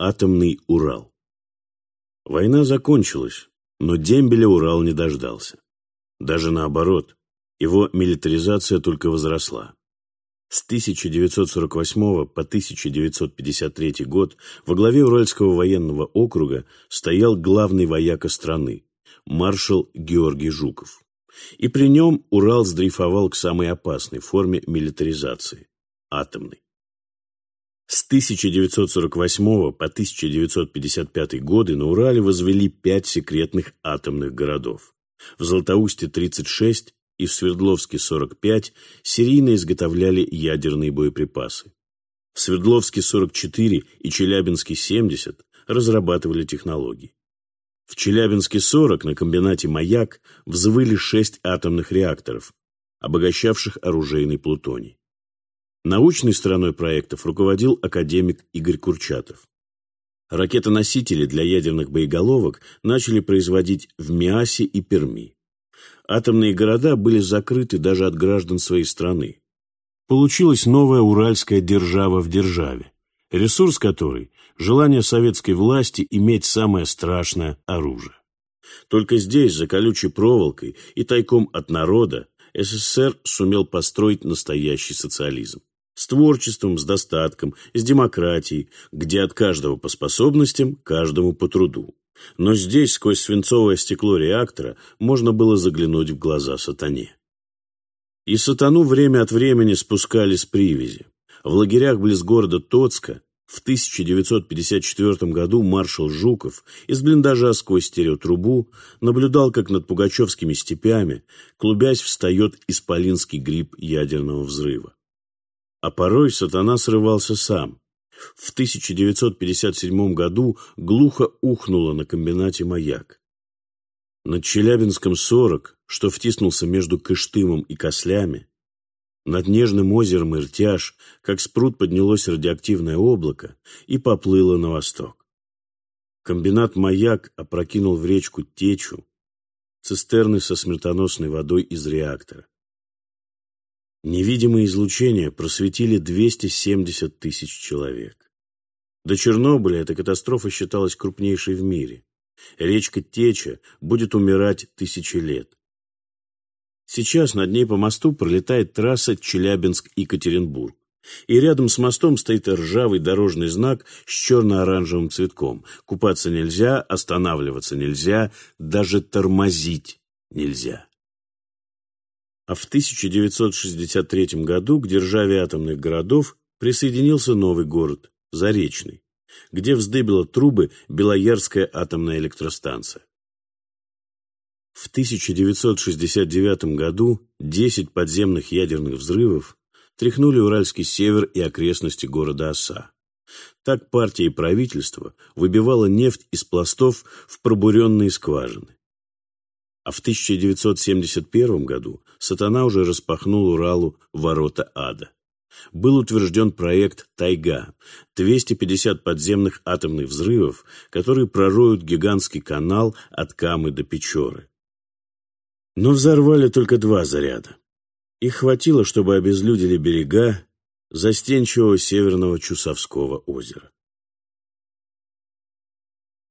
Атомный Урал. Война закончилась, но дембеля Урал не дождался. Даже наоборот, его милитаризация только возросла. С 1948 по 1953 год во главе Уральского военного округа стоял главный вояка страны, маршал Георгий Жуков. И при нем Урал сдрейфовал к самой опасной форме милитаризации – атомной. С 1948 по 1955 годы на Урале возвели пять секретных атомных городов. В Златоусте 36 и в Свердловске 45 серийно изготовляли ядерные боеприпасы. В Свердловске 44 и Челябинске 70 разрабатывали технологии. В Челябинске 40 на комбинате «Маяк» взвыли шесть атомных реакторов, обогащавших оружейный плутоний. Научной стороной проектов руководил академик Игорь Курчатов. Ракетоносители для ядерных боеголовок начали производить в Миасе и Перми. Атомные города были закрыты даже от граждан своей страны. Получилась новая уральская держава в державе, ресурс которой – желание советской власти иметь самое страшное оружие. Только здесь, за колючей проволокой и тайком от народа, СССР сумел построить настоящий социализм с творчеством, с достатком, с демократией, где от каждого по способностям, каждому по труду. Но здесь, сквозь свинцовое стекло реактора, можно было заглянуть в глаза сатане. И сатану время от времени спускали с привязи. В лагерях близ города Тоцка в 1954 году маршал Жуков из блиндажа сквозь стереотрубу наблюдал, как над пугачевскими степями, клубясь, встает исполинский гриб ядерного взрыва. А порой сатана срывался сам. В 1957 году глухо ухнуло на комбинате «Маяк». Над Челябинском 40, что втиснулся между Кыштымом и Кослями, над нежным озером Иртяж, как спрут поднялось радиоактивное облако и поплыло на восток. Комбинат «Маяк» опрокинул в речку Течу, цистерны со смертоносной водой из реактора. Невидимые излучения просветили 270 тысяч человек. До Чернобыля эта катастрофа считалась крупнейшей в мире. Речка Теча будет умирать тысячи лет. Сейчас над ней по мосту пролетает трасса Челябинск-Екатеринбург. И рядом с мостом стоит ржавый дорожный знак с черно-оранжевым цветком. Купаться нельзя, останавливаться нельзя, даже тормозить нельзя. А в 1963 году к державе атомных городов присоединился новый город, Заречный, где вздыбила трубы Белоярская атомная электростанция. В 1969 году 10 подземных ядерных взрывов тряхнули Уральский север и окрестности города Оса. Так партия и правительство выбивало нефть из пластов в пробуренные скважины. А в 1971 году сатана уже распахнул Уралу ворота ада. Был утвержден проект «Тайга» – 250 подземных атомных взрывов, которые пророют гигантский канал от Камы до Печоры. Но взорвали только два заряда. Их хватило, чтобы обезлюдили берега застенчивого северного Чусовского озера.